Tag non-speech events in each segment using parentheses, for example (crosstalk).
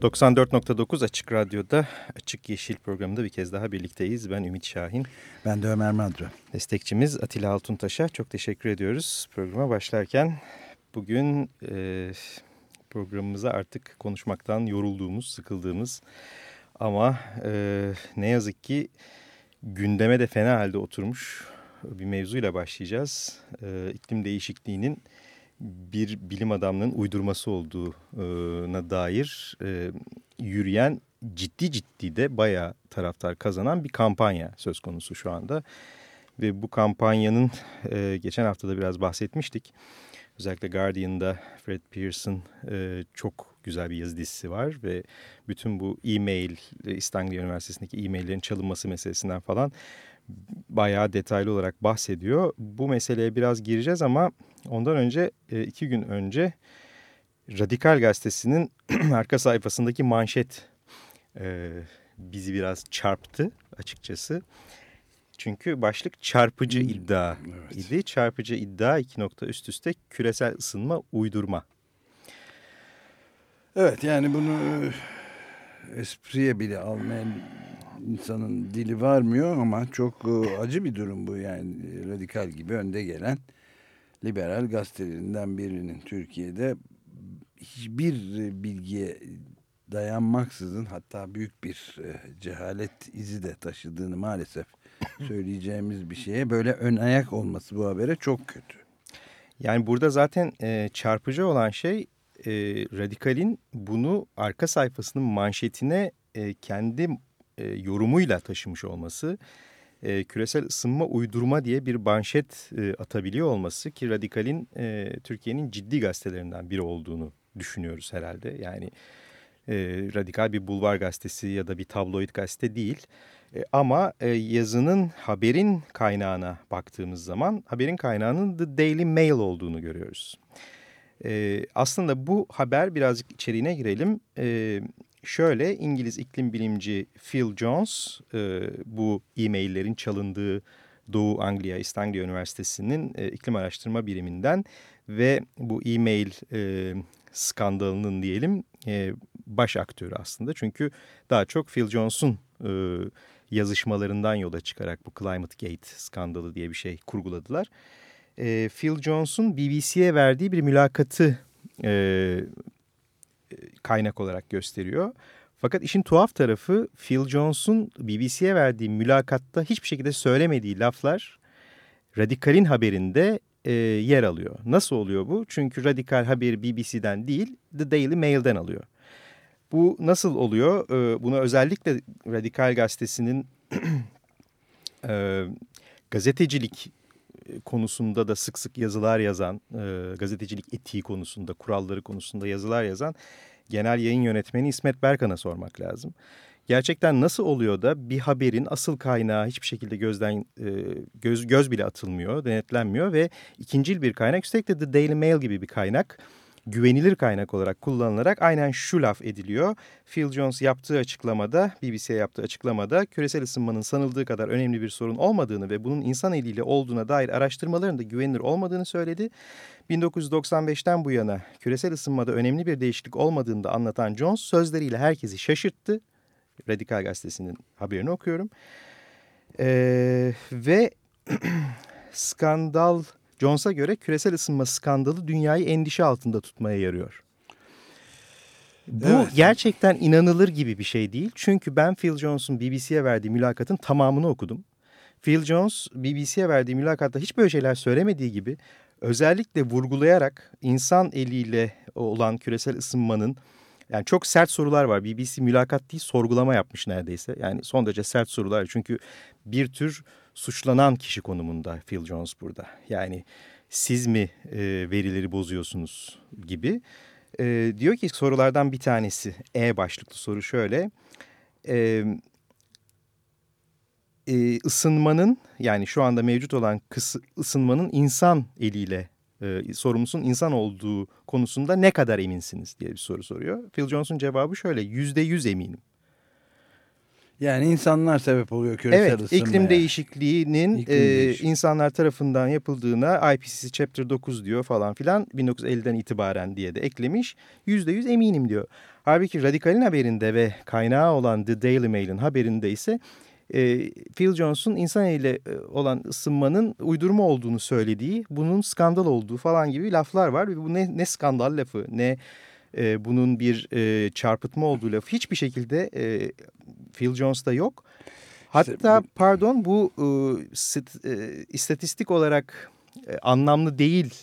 ...94.9 Açık Radyo'da Açık Yeşil programında bir kez daha birlikteyiz. Ben Ümit Şahin. Ben de Ömer Madra. Destekçimiz Atilla Altuntaş'a çok teşekkür ediyoruz. Programa başlarken bugün e, programımıza artık konuşmaktan yorulduğumuz, sıkıldığımız... ...ama e, ne yazık ki gündeme de fena halde oturmuş bir mevzuyla başlayacağız. E, iklim değişikliğinin bir bilim adamının uydurması olduğuna dair e, yürüyen ciddi ciddi de bayağı taraftar kazanan bir kampanya söz konusu şu anda. Ve bu kampanyanın e, geçen hafta da biraz bahsetmiştik. Özellikle Guardian'da Fred Pearson e, çok güzel bir yazı dizisi var ve bütün bu e-mail, İstanbul Üniversitesi'ndeki e-maillerin çalınması meselesinden falan bayağı detaylı olarak bahsediyor. Bu meseleye biraz gireceğiz ama ondan önce e, iki gün önce Radikal Gazetesi'nin (clears throat) arka sayfasındaki manşet e, bizi biraz çarptı açıkçası. Çünkü başlık çarpıcı hmm, iddia evet. idi. Çarpıcı iddia iki nokta üst üste küresel ısınma uydurma. Evet yani bunu e, espriye bile almayan insanın dili varmıyor ama çok acı bir durum bu yani radikal gibi önde gelen liberal gazetelerinden birinin Türkiye'de hiçbir bilgiye dayanmaksızın hatta büyük bir e, cehalet izi de taşıdığını maalesef (laughs) söyleyeceğimiz bir şeye böyle ön ayak olması bu habere çok kötü. Yani burada zaten e, çarpıcı olan şey e, Radikal'in bunu arka sayfasının manşetine e, kendi e, yorumuyla taşımış olması, e, küresel ısınma uydurma diye bir manşet e, atabiliyor olması ki Radikal'in e, Türkiye'nin ciddi gazetelerinden biri olduğunu düşünüyoruz herhalde. Yani e, radikal bir bulvar gazetesi ya da bir tabloid gazete değil. E, ama e, yazının haberin kaynağına baktığımız zaman haberin kaynağının The Daily Mail olduğunu görüyoruz. E, aslında bu haber birazcık içeriğine girelim. E, şöyle İngiliz iklim bilimci Phil Jones e, bu e-maillerin çalındığı Doğu Anglia East Anglia Üniversitesi'nin e, iklim araştırma biriminden ve bu e-mail e, skandalının diyelim e, baş aktörü aslında. Çünkü daha çok Phil Jones'un e, yazışmalarından yola çıkarak bu Climate Gate skandalı diye bir şey kurguladılar. E, Phil Jones'un BBC'ye verdiği bir mülakatı e, kaynak olarak gösteriyor. Fakat işin tuhaf tarafı Phil Jones'un BBC'ye verdiği mülakatta hiçbir şekilde söylemediği laflar Radikal'in haberinde e, yer alıyor. Nasıl oluyor bu? Çünkü Radikal haberi BBC'den değil The Daily Mail'den alıyor. Bu nasıl oluyor? E, buna özellikle Radikal Gazetesi'nin (clears throat) e, gazetecilik konusunda da sık sık yazılar yazan, e, gazetecilik etiği konusunda, kuralları konusunda yazılar yazan genel yayın yönetmeni İsmet Berkan'a sormak lazım. Gerçekten nasıl oluyor da bir haberin asıl kaynağı hiçbir şekilde gözden e, göz, göz bile atılmıyor, denetlenmiyor ve ikincil bir kaynak üstelik de The Daily Mail gibi bir kaynak güvenilir kaynak olarak kullanılarak aynen şu laf ediliyor. Phil Jones yaptığı açıklamada, BBC'ye yaptığı açıklamada küresel ısınmanın sanıldığı kadar önemli bir sorun olmadığını ve bunun insan eliyle olduğuna dair araştırmaların da güvenilir olmadığını söyledi. 1995'ten bu yana küresel ısınmada önemli bir değişiklik olmadığını da anlatan Jones sözleriyle herkesi şaşırttı. Radikal Gazetesi'nin haberini okuyorum. Ee, ve (clears throat) skandal Jones'a göre küresel ısınma skandalı dünyayı endişe altında tutmaya yarıyor. Bu evet. gerçekten inanılır gibi bir şey değil. Çünkü ben Phil Jones'un BBC'ye verdiği mülakatın tamamını okudum. Phil Jones BBC'ye verdiği mülakatta hiç böyle şeyler söylemediği gibi özellikle vurgulayarak insan eliyle olan küresel ısınmanın yani çok sert sorular var. BBC mülakat değil sorgulama yapmış neredeyse. Yani son derece sert sorular. Çünkü bir tür suçlanan kişi konumunda Phil Jones burada. Yani siz mi e, verileri bozuyorsunuz gibi. E, diyor ki sorulardan bir tanesi E başlıklı soru şöyle. E, e, ısınmanın yani şu anda mevcut olan kısı, ısınmanın insan eliyle e, sorumlusunun insan olduğu konusunda ne kadar eminsiniz diye bir soru soruyor. Phil Jones'un cevabı şöyle yüzde yüz eminim. Yani insanlar sebep oluyor küresel evet, ısınmaya. Evet iklim değişikliğinin iklim e, insanlar tarafından yapıldığına IPCC Chapter 9 diyor falan filan 1950'den itibaren diye de eklemiş. Yüzde yüz eminim diyor. Halbuki Radikal'in haberinde ve kaynağı olan The Daily Mail'in haberinde ise e, Phil Jones'un insan eliyle olan ısınmanın uydurma olduğunu söylediği, bunun skandal olduğu falan gibi laflar var. Bu ne, ne skandal lafı ne e, bunun bir e, çarpıtma olduğu lafı hiçbir şekilde e, Phil Jones'ta yok. Hatta pardon bu e, e, istatistik olarak e, anlamlı değil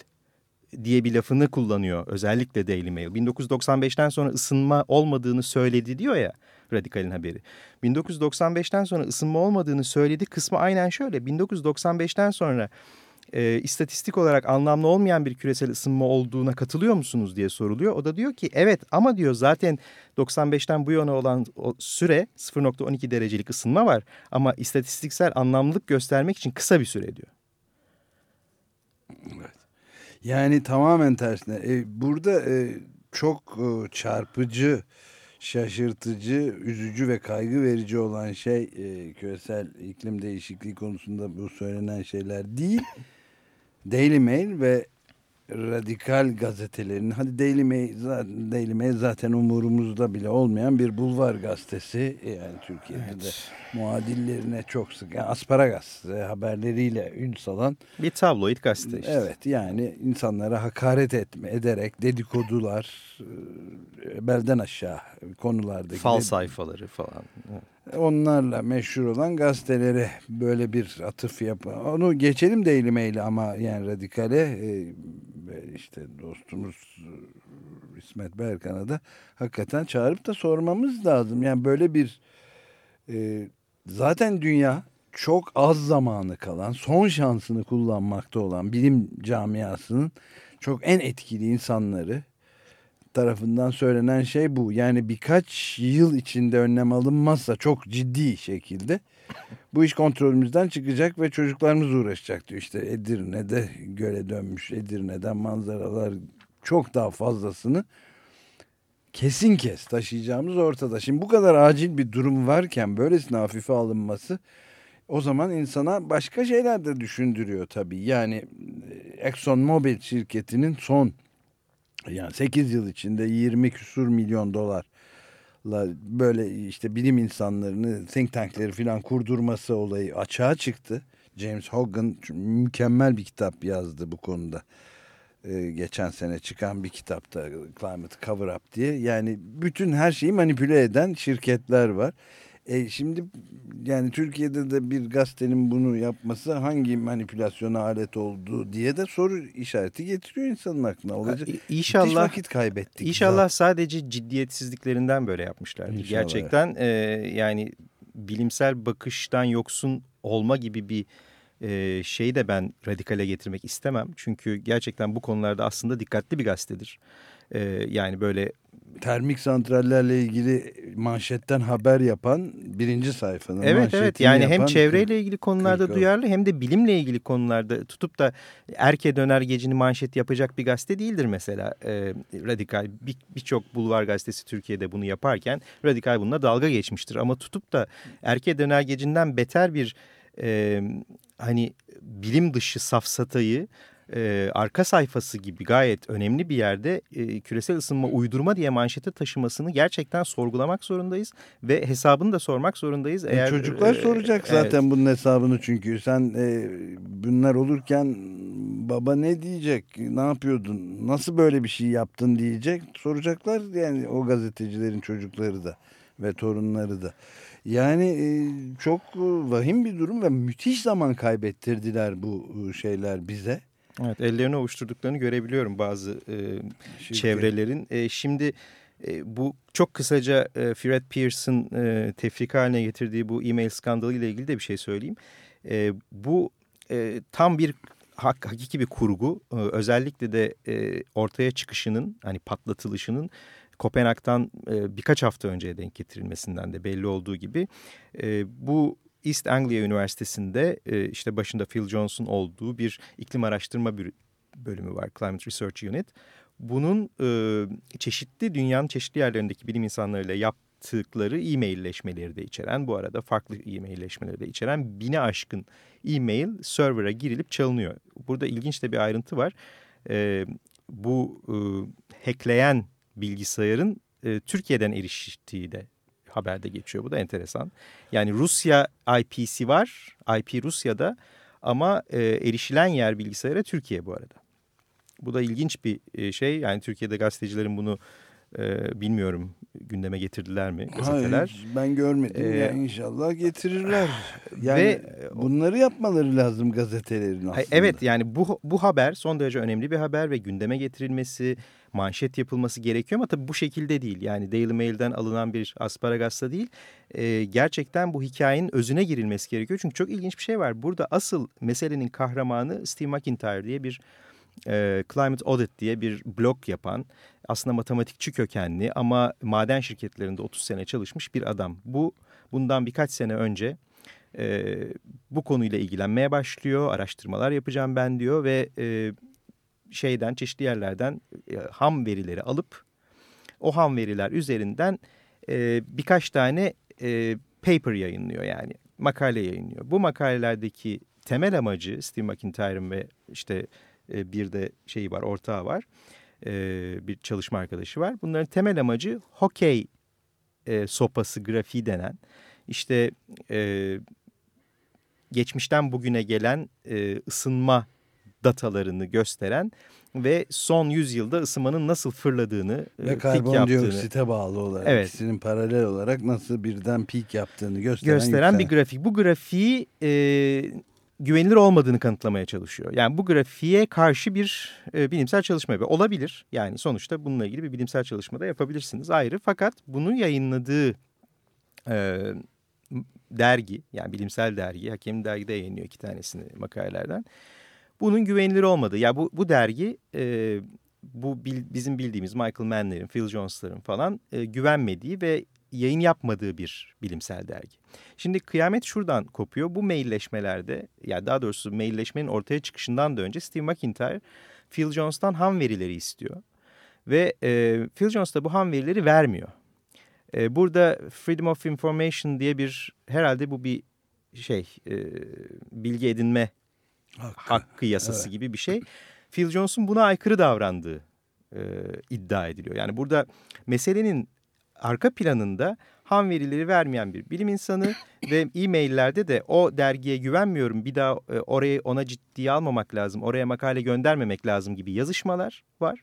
diye bir lafını kullanıyor özellikle Daily Mail. 1995'ten sonra ısınma olmadığını söyledi diyor ya Radikal'in haberi. 1995'ten sonra ısınma olmadığını söyledi kısmı aynen şöyle. 1995'ten sonra e, istatistik olarak anlamlı olmayan bir küresel ısınma olduğuna katılıyor musunuz diye soruluyor. O da diyor ki evet ama diyor zaten 95'ten bu yana olan o süre 0.12 derecelik ısınma var. Ama istatistiksel anlamlılık göstermek için kısa bir süre diyor. Evet. Yani tamamen tersine. E, burada e, çok e, çarpıcı, şaşırtıcı, üzücü ve kaygı verici olan şey e, küresel iklim değişikliği konusunda bu söylenen şeyler değil. Daily Mail ve radikal gazetelerin hadi Daily Mail, zaten, Daily Mail zaten umurumuzda bile olmayan bir bulvar gazetesi yani Türkiye'de evet. de muadillerine çok sık yani Asparagas haberleriyle ün salan bir tabloid gazete işte. Evet yani insanlara hakaret etme ederek dedikodular belden aşağı konulardaki fal sayfaları falan. Evet onlarla meşhur olan gazetelere böyle bir atıf yap. Onu geçelim Daily Mail'e ama yani radikale e, işte dostumuz İsmet Berkan'a da hakikaten çağırıp da sormamız lazım. Yani böyle bir e, zaten dünya çok az zamanı kalan son şansını kullanmakta olan bilim camiasının çok en etkili insanları tarafından söylenen şey bu. Yani birkaç yıl içinde önlem alınmazsa çok ciddi şekilde bu iş kontrolümüzden çıkacak ve çocuklarımız uğraşacak diyor. İşte Edirne'de göle dönmüş Edirne'den manzaralar çok daha fazlasını kesin kes taşıyacağımız ortada. Şimdi bu kadar acil bir durum varken böylesine hafife alınması o zaman insana başka şeyler de düşündürüyor tabii. Yani Exxon Mobil şirketinin son yani 8 yıl içinde 20 küsur milyon dolarla böyle işte bilim insanlarını think tankleri falan kurdurması olayı açığa çıktı. James Hogan mükemmel bir kitap yazdı bu konuda. Ee, geçen sene çıkan bir kitapta Climate Cover Up diye. Yani bütün her şeyi manipüle eden şirketler var. E şimdi yani Türkiye'de de bir gazetenin bunu yapması hangi manipülasyona alet oldu diye de soru işareti getiriyor insanın aklına. Olacak. İnşallah vakit kaybettik. İnşallah zaten. sadece ciddiyetsizliklerinden böyle yapmışlar. Gerçekten e, yani bilimsel bakıştan yoksun olma gibi bir e, şeyi de ben radikale getirmek istemem. Çünkü gerçekten bu konularda aslında dikkatli bir gazetedir. E, yani böyle termik santrallerle ilgili manşetten haber yapan birinci sayfanın Evet evet yani hem çevreyle ilgili konularda duyarlı hem de bilimle ilgili konularda tutup da erke döner gecini manşet yapacak bir gazete değildir mesela e, Radikal. Birçok bir bulvar gazetesi Türkiye'de bunu yaparken Radikal bununla dalga geçmiştir ama tutup da erke döner gecinden beter bir e, hani bilim dışı safsatayı e, arka sayfası gibi gayet önemli bir yerde e, küresel ısınma uydurma diye manşete taşımasını gerçekten sorgulamak zorundayız ve hesabını da sormak zorundayız. E, Eğer Çocuklar e, soracak zaten evet. bunun hesabını çünkü sen e, bunlar olurken baba ne diyecek, ne yapıyordun, nasıl böyle bir şey yaptın diyecek soracaklar yani o gazetecilerin çocukları da ve torunları da. Yani çok vahim bir durum ve müthiş zaman kaybettirdiler bu şeyler bize. Evet ellerini ovuşturduklarını görebiliyorum bazı e, çevrelerin. E, şimdi e, bu çok kısaca e, Fred Pearson e, tefrik haline getirdiği bu e-mail skandalı ile ilgili de bir şey söyleyeyim. E, bu e, tam bir hak, hakiki bir kurgu. E, özellikle de e, ortaya çıkışının hani patlatılışının Kopenhag'dan e, birkaç hafta önceye denk getirilmesinden de belli olduğu gibi e, bu East Anglia Üniversitesi'nde e, işte başında Phil Jones'un olduğu bir iklim araştırma bölümü var Climate Research Unit. Bunun e, çeşitli dünyanın çeşitli yerlerindeki bilim insanlarıyla yaptıkları e-mailleşmeleri de içeren bu arada farklı e-mailleşmeleri de içeren bine aşkın e-mail server'a girilip çalınıyor. Burada ilginç de bir ayrıntı var. E, bu e, hackleyen bilgisayarın e, Türkiye'den eriştiği de haberde geçiyor. Bu da enteresan. Yani Rusya IP'si var. IP Rusya'da ama e, erişilen yer bilgisayara Türkiye bu arada. Bu da ilginç bir e, şey. Yani Türkiye'de gazetecilerin bunu e, bilmiyorum gündeme getirdiler mi gazeteler? Hayır, ben görmedim ee, ya inşallah getirirler. (sighs) Yani ve, bunları yapmaları lazım gazetelerin aslında. Evet yani bu, bu haber son derece önemli bir haber ve gündeme getirilmesi, manşet yapılması gerekiyor ama tabii bu şekilde değil. Yani Daily Mail'den alınan bir asparagasla değil. E, gerçekten bu hikayenin özüne girilmesi gerekiyor. Çünkü çok ilginç bir şey var. Burada asıl meselenin kahramanı Steve McIntyre diye bir e, Climate Audit diye bir blog yapan aslında matematikçi kökenli ama maden şirketlerinde 30 sene çalışmış bir adam. Bu bundan birkaç sene önce e, bu konuyla ilgilenmeye başlıyor. Araştırmalar yapacağım ben diyor ve e, şeyden çeşitli yerlerden e, ham verileri alıp o ham veriler üzerinden e, birkaç tane e, paper yayınlıyor yani makale yayınlıyor. Bu makalelerdeki temel amacı Steve McIntyre'ın ve işte e, bir de şeyi var ortağı var e, bir çalışma arkadaşı var. Bunların temel amacı hokey e, sopası grafiği denen işte e, geçmişten bugüne gelen e, ısınma datalarını gösteren ve son yüzyılda ısınmanın nasıl fırladığını, ve karbondioksite bağlı olarak evet. ikisinin paralel olarak nasıl birden pik yaptığını gösteren, gösteren bir grafik. Bu grafiği e, güvenilir olmadığını kanıtlamaya çalışıyor. Yani bu grafiğe karşı bir e, bilimsel çalışma yapıyor. Olabilir. Yani sonuçta bununla ilgili bir bilimsel çalışma da yapabilirsiniz ayrı. Fakat bunu yayınladığı e, dergi yani bilimsel dergi, Hakem Dergi'de yayınlıyor iki tanesini makalelerden. Bunun güvenilir olmadığı. Ya bu, bu dergi e, bu bil, bizim bildiğimiz Michael Mann'lerin, Phil Jones'ların falan e, güvenmediği ve yayın yapmadığı bir bilimsel dergi. Şimdi kıyamet şuradan kopuyor. Bu mailleşmelerde ya daha doğrusu mailleşmenin ortaya çıkışından da önce Steve McIntyre Phil Jones'tan ham verileri istiyor. Ve e, Phil Jones da bu ham verileri vermiyor. E, burada Freedom of Information diye bir herhalde bu bir şey e, bilgi edinme hakkı, hakkı yasası evet. gibi bir şey. Phil Jones'un buna aykırı davrandığı e, iddia ediliyor. Yani burada meselenin arka planında ham verileri vermeyen bir bilim insanı (laughs) ve e-maillerde de o dergiye güvenmiyorum bir daha e, orayı ona ciddiye almamak lazım oraya makale göndermemek lazım gibi yazışmalar var.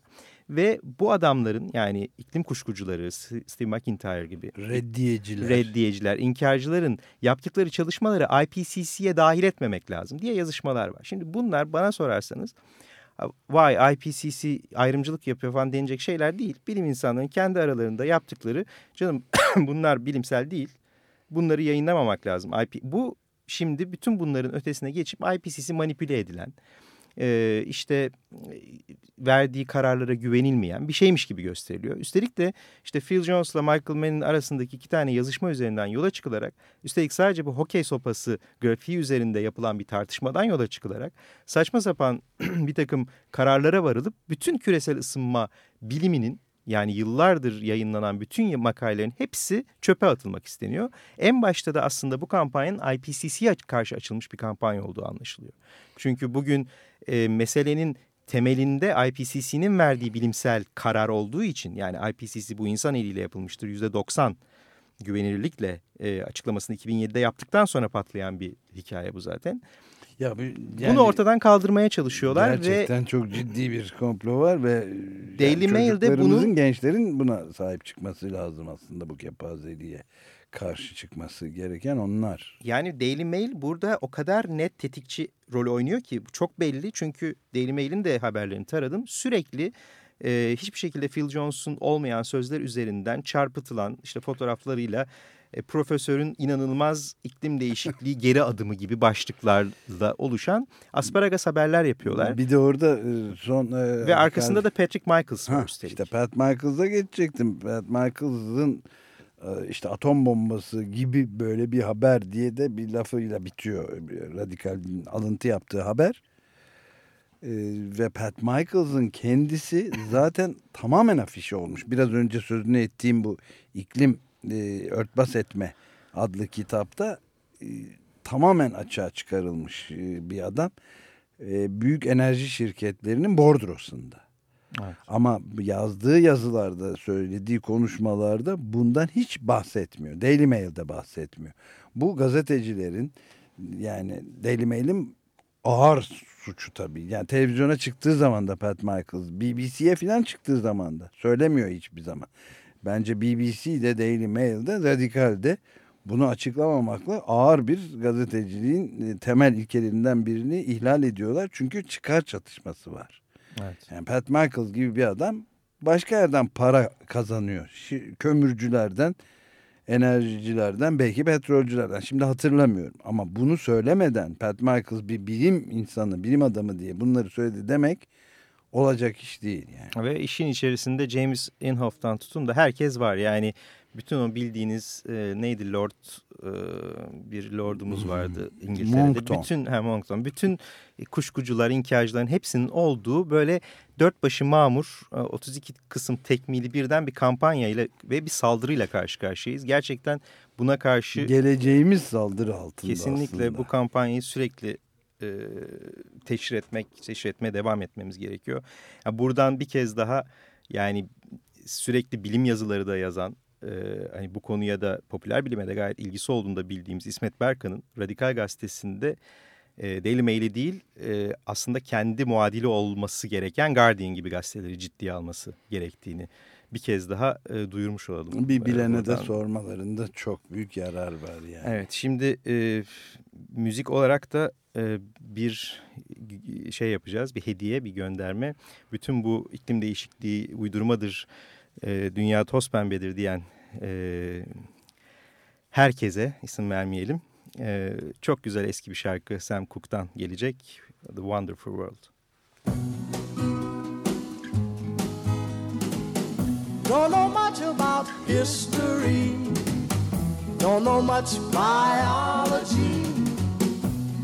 Ve bu adamların yani iklim kuşkucuları Steve McIntyre gibi reddiyeciler, reddiyeciler inkarcıların yaptıkları çalışmaları IPCC'ye dahil etmemek lazım diye yazışmalar var. Şimdi bunlar bana sorarsanız vay IPCC ayrımcılık yapıyor falan denecek şeyler değil. Bilim insanlarının kendi aralarında yaptıkları canım (coughs) bunlar bilimsel değil. Bunları yayınlamamak lazım. IP, bu şimdi bütün bunların ötesine geçip IPCC manipüle edilen e, işte verdiği kararlara güvenilmeyen bir şeymiş gibi gösteriliyor. Üstelik de işte Phil Jones ile Michael Mann'in arasındaki iki tane yazışma üzerinden yola çıkılarak üstelik sadece bu hokey sopası grafiği üzerinde yapılan bir tartışmadan yola çıkılarak saçma sapan (clears throat) bir takım kararlara varılıp bütün küresel ısınma biliminin yani yıllardır yayınlanan bütün makalelerin hepsi çöpe atılmak isteniyor. En başta da aslında bu kampanyanın IPCC'ye karşı açılmış bir kampanya olduğu anlaşılıyor. Çünkü bugün e, meselenin temelinde IPCC'nin verdiği bilimsel karar olduğu için yani IPCC bu insan eliyle yapılmıştır yüzde 90 güvenilirlikle e, açıklamasını 2007'de yaptıktan sonra patlayan bir hikaye bu zaten. Ya bu, yani Bunu ortadan kaldırmaya çalışıyorlar gerçekten ve gerçekten çok ciddi bir komplo var ve Daily yani Mail'de bunun gençlerin buna sahip çıkması lazım aslında bu kepazeliğe karşı çıkması gereken onlar. Yani Daily Mail burada o kadar net tetikçi rol oynuyor ki çok belli. Çünkü Daily Mail'in de haberlerini taradım. Sürekli e, hiçbir şekilde Phil Jones'un olmayan sözler üzerinden çarpıtılan işte fotoğraflarıyla e, profesörün inanılmaz iklim değişikliği geri adımı gibi başlıklarla oluşan asparagas haberler yapıyorlar. Bir de orada e, son... E, Ve arkasında da Patrick Michaels var üstelik. İşte Pat Michaels'a geçecektim. Pat Michaels'ın e, işte atom bombası gibi böyle bir haber diye de bir lafıyla bitiyor. Radikal'in alıntı yaptığı haber. Ee, ve Pat Michaels'ın kendisi zaten tamamen afişe olmuş. Biraz önce sözünü ettiğim bu iklim e, örtbas etme adlı kitapta e, tamamen açığa çıkarılmış e, bir adam. E, büyük enerji şirketlerinin bordrosunda. Evet. Ama yazdığı yazılarda, söylediği konuşmalarda bundan hiç bahsetmiyor. Daily Mail'de bahsetmiyor. Bu gazetecilerin yani Daily Mail'in ağır suçu tabii. Yani televizyona çıktığı zaman da Pat Michaels, BBC'ye falan çıktığı zaman da söylemiyor hiçbir zaman. Bence BBC'de, Daily Mail'de, Radikal'de bunu açıklamamakla ağır bir gazeteciliğin e, temel ilkelerinden birini ihlal ediyorlar. Çünkü çıkar çatışması var. Evet. Yani Pat Michaels gibi bir adam başka yerden para kazanıyor. Kömürcülerden, enerjicilerden, belki petrolcülerden. Şimdi hatırlamıyorum. Ama bunu söylemeden Pat Michaels bir bilim insanı, bilim adamı diye bunları söyledi demek olacak iş değil. Yani. Ve işin içerisinde James Inhofe'dan tutun da herkes var. Yani bütün o bildiğiniz e, neydi Lord e, bir lordumuz vardı hmm. İngiltere'de. Monkton. Bütün he, Monkton. Bütün kuşkucular, inkarcıların hepsinin olduğu böyle dört başı mamur 32 e, kısım tekmili birden bir kampanyayla ve bir saldırıyla karşı karşıyayız. Gerçekten buna karşı geleceğimiz saldırı altında Kesinlikle aslında. bu kampanyayı sürekli e, teşhir etmek, teşhir etmeye devam etmemiz gerekiyor. Yani buradan bir kez daha yani sürekli bilim yazıları da yazan e, hani bu konuya da popüler bilime de gayet ilgisi olduğunu da bildiğimiz İsmet Berkan'ın Radikal Gazetesi'nde e, Daily Mail'i değil e, aslında kendi muadili olması gereken Guardian gibi gazeteleri ciddiye alması gerektiğini bir kez daha e, duyurmuş olalım. Bir bilene Buradan. de sormalarında çok büyük yarar var yani. Evet şimdi e, müzik olarak da e, bir şey yapacağız bir hediye bir gönderme. Bütün bu iklim değişikliği uydurmadır e, dünya toz pembedir diyen e, herkese isim vermeyelim. E, çok güzel eski bir şarkı Sam Cooke'dan gelecek. The Wonderful World. Don't know much about history Don't know much biology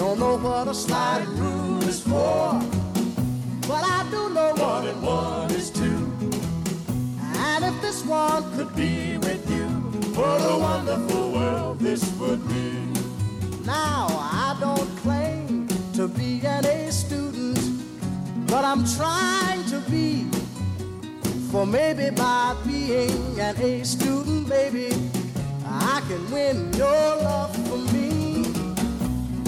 I don't know what a slide rule is for. But I do know one and one is two. And if this one could be with you, what a wonderful world this would be. Now, I don't claim to be an A student, but I'm trying to be. For maybe by being an A student, baby, I can win your love for me.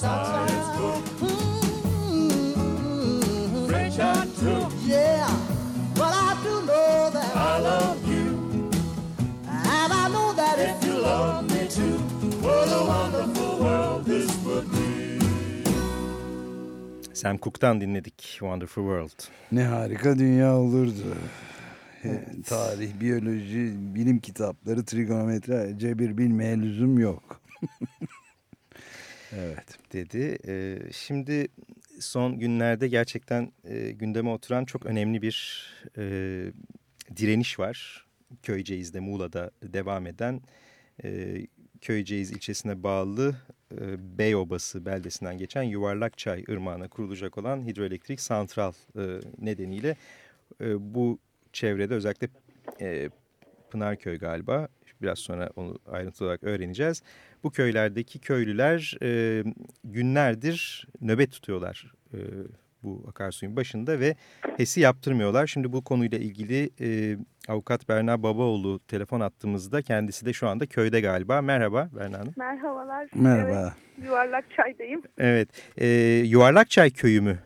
Ta ta. Science book. Mm-hmm. Yeah, but I do know that I love you. And I know that if you love me too, what a wonderful world this would be. Sam Cooke'dan dinledik Wonderful World. Ne harika dünya olurdu. Evet. Tarih, biyoloji, bilim kitapları, trigonometri, cebir bilmeye lüzum yok. (laughs) evet. Dedi. Ee, şimdi son günlerde gerçekten e, gündeme oturan çok önemli bir e, direniş var. Köyceğiz'de Muğla'da devam eden e, Köyceğiz ilçesine bağlı e, Beyobası beldesinden geçen Yuvarlakçay ırmağına kurulacak olan hidroelektrik santral e, nedeniyle e, bu çevrede özellikle e, Pınarköy galiba biraz sonra onu ayrıntılı olarak öğreneceğiz. Bu köylerdeki köylüler e, günlerdir nöbet tutuyorlar e, bu akarsuyun başında ve HES'i yaptırmıyorlar. Şimdi bu konuyla ilgili e, avukat Berna Babaoğlu telefon attığımızda kendisi de şu anda köyde galiba. Merhaba Berna Hanım. Merhabalar. Merhaba. Evet, Yuvarlak Çay'dayım. Evet. E, Yuvarlakçay köyü mü?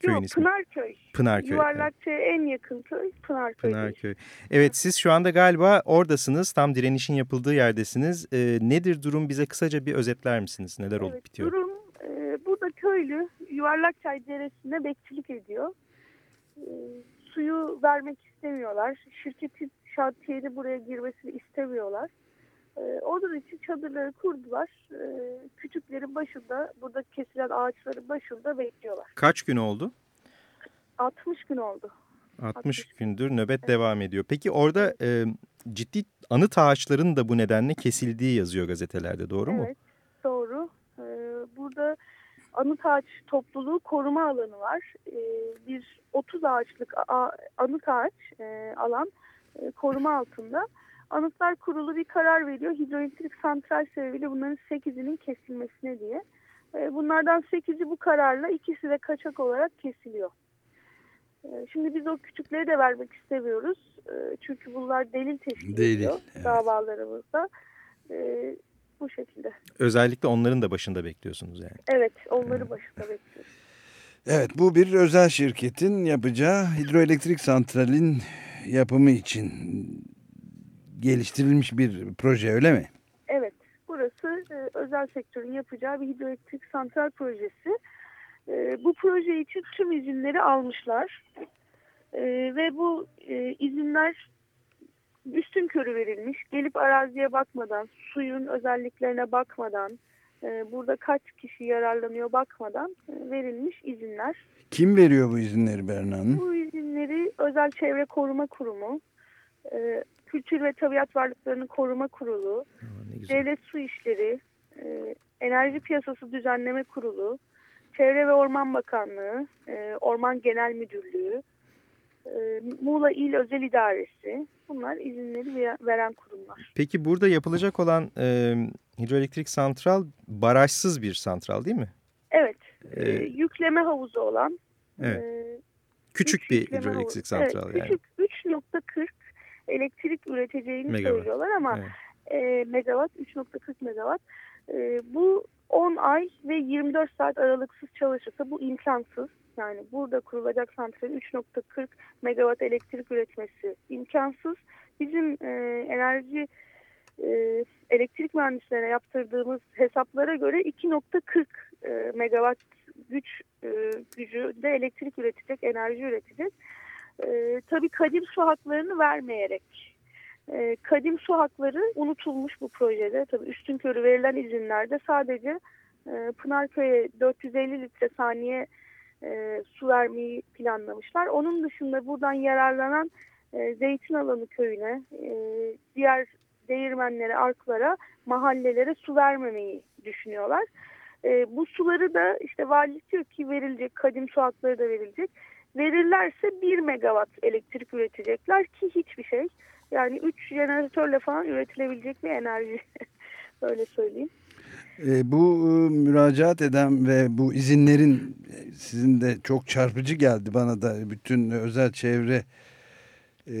Köyün Yok ismi? Pınarköy. Pınarköy. Yuvarlakçay'a evet. en yakın köy Pınarköy. Pınarköy. Evet siz şu anda galiba oradasınız. Tam direnişin yapıldığı yerdesiniz. E, nedir durum? Bize kısaca bir özetler misiniz? Neler olup evet, bitiyor? Durum e, burada köylü Yuvarlakçay Deresi'nde bekçilik ediyor. E, suyu vermek istemiyorlar. Şirketin şantiyede buraya girmesini istemiyorlar. E, onun için çadırları kurdular. E, kütüklerin başında, burada kesilen ağaçların başında bekliyorlar. Kaç gün oldu? 60 gün oldu. 60, 60 gündür nöbet evet. devam ediyor. Peki orada e, ciddi anıt ağaçların da bu nedenle kesildiği yazıyor gazetelerde doğru evet, mu? Evet doğru. Ee, burada anıt ağaç topluluğu koruma alanı var. Ee, bir 30 ağaçlık anıt ağaç e, alan e, koruma altında. Anıtlar Kurulu bir karar veriyor. Hidroelektrik santral sebebiyle bunların 8'inin kesilmesine diye. E, bunlardan 8'i bu kararla ikisi de kaçak olarak kesiliyor. E, şimdi biz o küçükleri de vermek istemiyoruz. E, çünkü bunlar delil teşkil delil, ediyor evet. davalarımızda. E, bu şekilde. Özellikle onların da başında bekliyorsunuz yani. Evet onları başında bekliyoruz. Evet bu bir özel şirketin yapacağı hidroelektrik santralin yapımı için geliştirilmiş bir proje öyle mi? Evet burası e, özel sektörün yapacağı bir hidroelektrik santral projesi. E, bu proje için tüm izinleri almışlar e, ve bu e, izinler üstün körü verilmiş. Gelip araziye bakmadan, suyun özelliklerine bakmadan, e, burada kaç kişi yararlanıyor bakmadan e, verilmiş izinler. Kim veriyor bu izinleri Berna Hanım? Bu izinleri Özel Çevre Koruma Kurumu, e, Kültür ve Tabiat Varlıklarının Koruma Kurulu, Aa, Devlet Su İşleri, e, Enerji Piyasası Düzenleme Kurulu, Çevre ve Orman Bakanlığı, e, Orman Genel Müdürlüğü, e, Muğla İl Özel İdaresi bunlar izinleri veren kurumlar. Peki burada yapılacak olan e, hidroelektrik santral barajsız bir santral değil mi? Evet. Ee, e, yükleme havuzu olan. Evet. E, küçük bir hidroelektrik santral evet, yani. Küçük 3.40 elektrik üreteceğini megawatt. söylüyorlar ama evet. e, megawatt 3.40 megawatt. E, bu 10 ay ve 24 saat aralıksız çalışırsa bu imkansız. Yani burada kurulacak santralin 3.40 megawatt elektrik üretmesi imkansız. Bizim e, enerji e, elektrik mühendislerine yaptırdığımız hesaplara göre 2.40 e, megawatt güç e, gücünde elektrik üretecek, enerji üretecek. E, tabii kadim su haklarını vermeyerek. E, kadim su hakları unutulmuş bu projede. Tabii üstün körü verilen izinlerde sadece e, Pınarköy'e 450 litre saniye e, su vermeyi planlamışlar. Onun dışında buradan yararlanan e, Zeytin Alanı köyüne, e, diğer değirmenlere, arklara, mahallelere su vermemeyi düşünüyorlar. Bu suları da işte valilik diyor ki verilecek, kadim su hakları da verilecek. Verirlerse 1 megawatt elektrik üretecekler ki hiçbir şey. Yani 3 jeneratörle falan üretilebilecek bir enerji. (laughs) Böyle söyleyeyim. E, bu e, müracaat eden ve bu izinlerin e, sizin de çok çarpıcı geldi bana da bütün özel çevre e,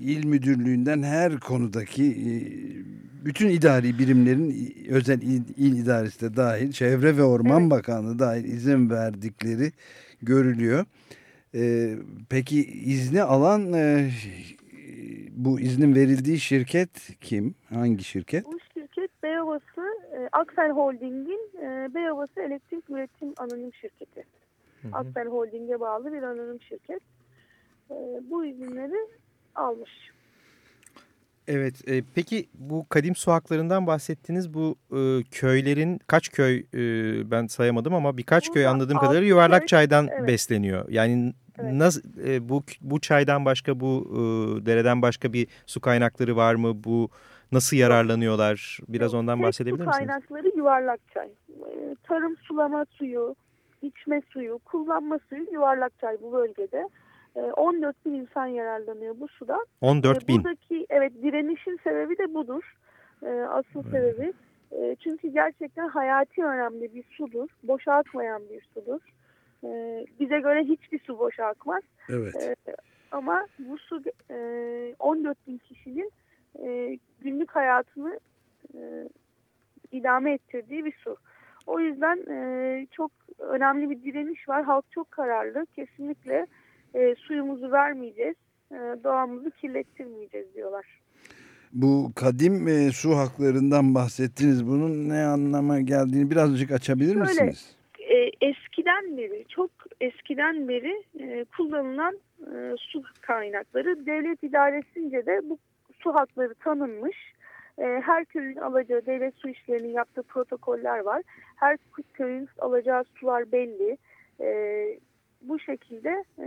il müdürlüğünden her konudaki e, bütün idari birimlerin özel il, il idaresi de dahil çevre ve orman evet. bakanlığı dahil izin verdikleri görülüyor. E, peki izni alan e, bu iznin verildiği şirket kim? Hangi şirket? Bu şirket Beyovası e, Aksel Holding'in e, Beyovası Elektrik Üretim Anonim Şirketi. Hı hı. Aksel Holding'e bağlı bir anonim şirket. E, bu izinleri almış. Evet, e, peki bu kadim su haklarından bahsettiğiniz bu e, köylerin kaç köy e, ben sayamadım ama birkaç Burada köy anladığım kadarıyla yuvarlak köy, çaydan evet. besleniyor. Yani Evet. Nasıl, e, bu, bu çaydan başka, bu e, dereden başka bir su kaynakları var mı? Bu nasıl yararlanıyorlar? Biraz ondan bahsedebilir misiniz? Su kaynakları yuvarlak çay. E, tarım sulama suyu, içme suyu, kullanma suyu yuvarlak çay bu bölgede. 14 e, bin insan yararlanıyor bu sudan. 14 e, bin. Buradaki evet direnişin sebebi de budur. E, asıl evet. sebebi. Çünkü gerçekten hayati önemli bir sudur. Boşa akmayan bir sudur. Bize göre hiçbir su boşa akmaz. Evet. Ama bu su 14 bin kişinin günlük hayatını idame ettirdiği bir su. O yüzden çok önemli bir direniş var. Halk çok kararlı. Kesinlikle e, suyumuzu vermeyeceğiz, e, doğamızı kirlettirmeyeceğiz diyorlar. Bu kadim e, su haklarından bahsettiniz. Bunun ne anlama geldiğini birazcık açabilir Böyle, misiniz? Eskiden beri, çok eskiden beri e, kullanılan e, su kaynakları devlet idaresince de bu su hakları tanınmış. E, her köyün alacağı devlet su işlerinin yaptığı protokoller var. Her köyün alacağı sular belli. E, bu şekilde e,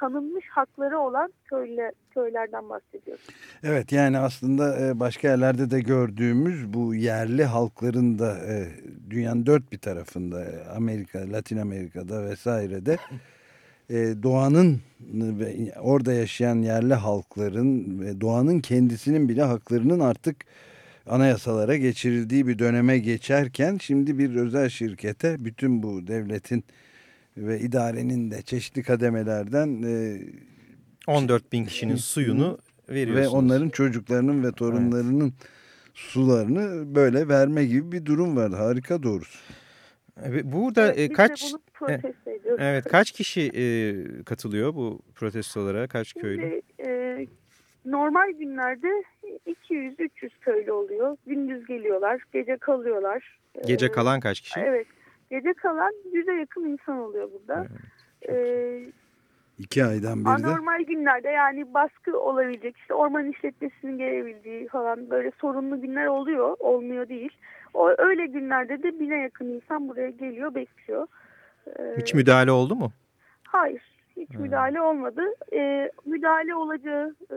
tanınmış hakları olan köyle, köylerden bahsediyoruz. Evet yani aslında e, başka yerlerde de gördüğümüz bu yerli halkların da e, dünyanın dört bir tarafında Amerika, Latin Amerika'da vesairede (laughs) doğanın ve orada yaşayan yerli halkların ve doğanın kendisinin bile haklarının artık anayasalara geçirildiği bir döneme geçerken şimdi bir özel şirkete bütün bu devletin ve idarenin de çeşitli kademelerden e, 14 bin kişinin suyunu veriyorsunuz. Ve onların çocuklarının ve torunlarının evet. sularını böyle verme gibi bir durum var. Harika doğrusu. Burada evet, e, kaç Evet kaç kişi e, katılıyor bu protestolara? Kaç köylü? Şimdi, e, normal günlerde 200-300 köylü oluyor. Gündüz geliyorlar, gece kalıyorlar. Gece kalan kaç kişi? Evet. Gece kalan yüze yakın insan oluyor burada. Evet. Ee, İki aydan beri de. Anormal günlerde yani baskı olabilecek işte orman işletmesinin gelebildiği falan böyle sorunlu günler oluyor. Olmuyor değil. O öyle günlerde de bine yakın insan buraya geliyor bekliyor. Ee, hiç müdahale oldu mu? Hayır. Hiç hmm. müdahale olmadı. Ee, müdahale olacağı e,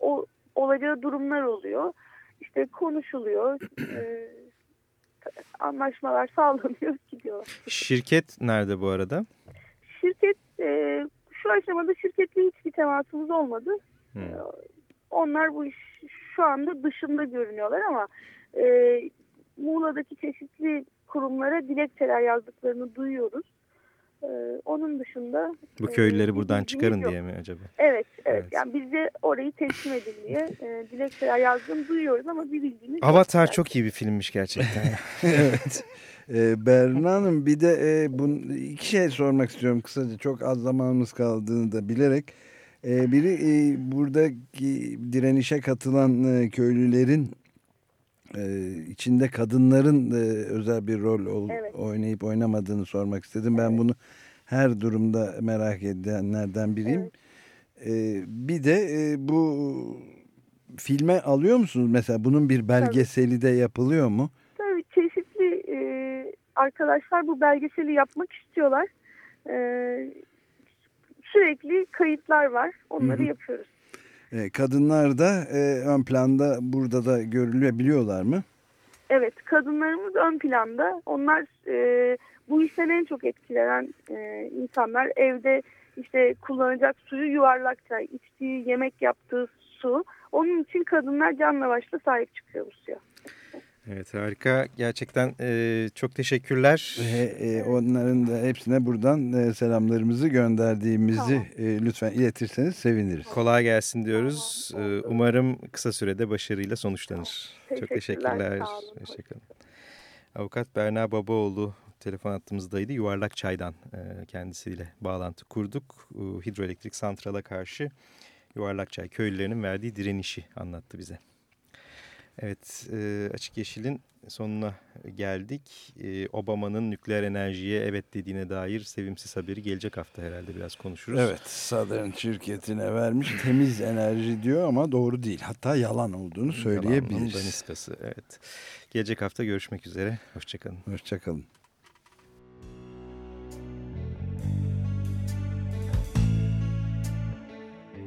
o, olacağı durumlar oluyor. İşte konuşuluyor. e, anlaşmalar sağlanıyor (laughs) gidiyor. Şirket nerede bu arada? Şirket e, şu aşamada şirketle hiçbir temasımız olmadı. Hmm. E, onlar bu iş şu anda dışında görünüyorlar ama e, Muğla'daki çeşitli kurumlara dilekçeler yazdıklarını duyuyoruz. Ee, onun dışında... Bu e, köylüleri e, buradan çıkarın yok. diye mi acaba? Evet, evet. evet. Yani bize orayı teslim edin diye e, dilekçeler yazdığını duyuyoruz ama bir bildiğimiz Avatar yok. çok iyi bir filmmiş gerçekten. (laughs) evet. E, Berna Hanım bir de e, bun, iki şey sormak istiyorum kısaca. Çok az zamanımız kaldığını da bilerek. E, biri e, buradaki direnişe katılan e, köylülerin e, içinde kadınların e, özel bir rol ol, evet. oynayıp oynamadığını sormak istedim. Evet. Ben bunu her durumda merak edenlerden biriyim. Evet. E, bir de e, bu filme alıyor musunuz? Mesela bunun bir belgeseli Tabii. de yapılıyor mu? Tabii çeşitli e, arkadaşlar bu belgeseli yapmak istiyorlar. E, sürekli kayıtlar var. Onları Hı -hı. yapıyoruz. E, kadınlar da e, ön planda burada da görülebiliyorlar mı? Evet kadınlarımız ön planda. Onlar e, bu işten en çok etkilenen e, insanlar. Evde işte kullanacak suyu yuvarlak çay, içtiği yemek yaptığı su. Onun için kadınlar canla başla sahip çıkıyor bu suya. Evet harika. Gerçekten e, çok teşekkürler. Ve e, onların da hepsine buradan e, selamlarımızı gönderdiğimizi tamam. e, lütfen iletirseniz seviniriz. Kolay gelsin diyoruz. Tamam. E, umarım kısa sürede başarıyla sonuçlanır. Teşekkürler. Çok teşekkürler. Hoşçakalın. Avukat Berna Babaoğlu telefon hattımızdaydı. Yuvarlak Çay'dan e, kendisiyle bağlantı kurduk. E, hidroelektrik santrala karşı Yuvarlak Çay köylülerinin verdiği direnişi anlattı bize. Evet, e, Açık Yeşil'in sonuna geldik. E, Obama'nın nükleer enerjiye evet dediğine dair sevimsiz haberi gelecek hafta herhalde biraz konuşuruz. Evet, Southern şirketine vermiş temiz enerji diyor ama doğru değil. Hatta yalan olduğunu söyleyebiliriz. Yalanın daniskası, evet. Gelecek hafta görüşmek üzere. Hoşçakalın. Hoşçakalın.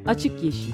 Açık Yeşil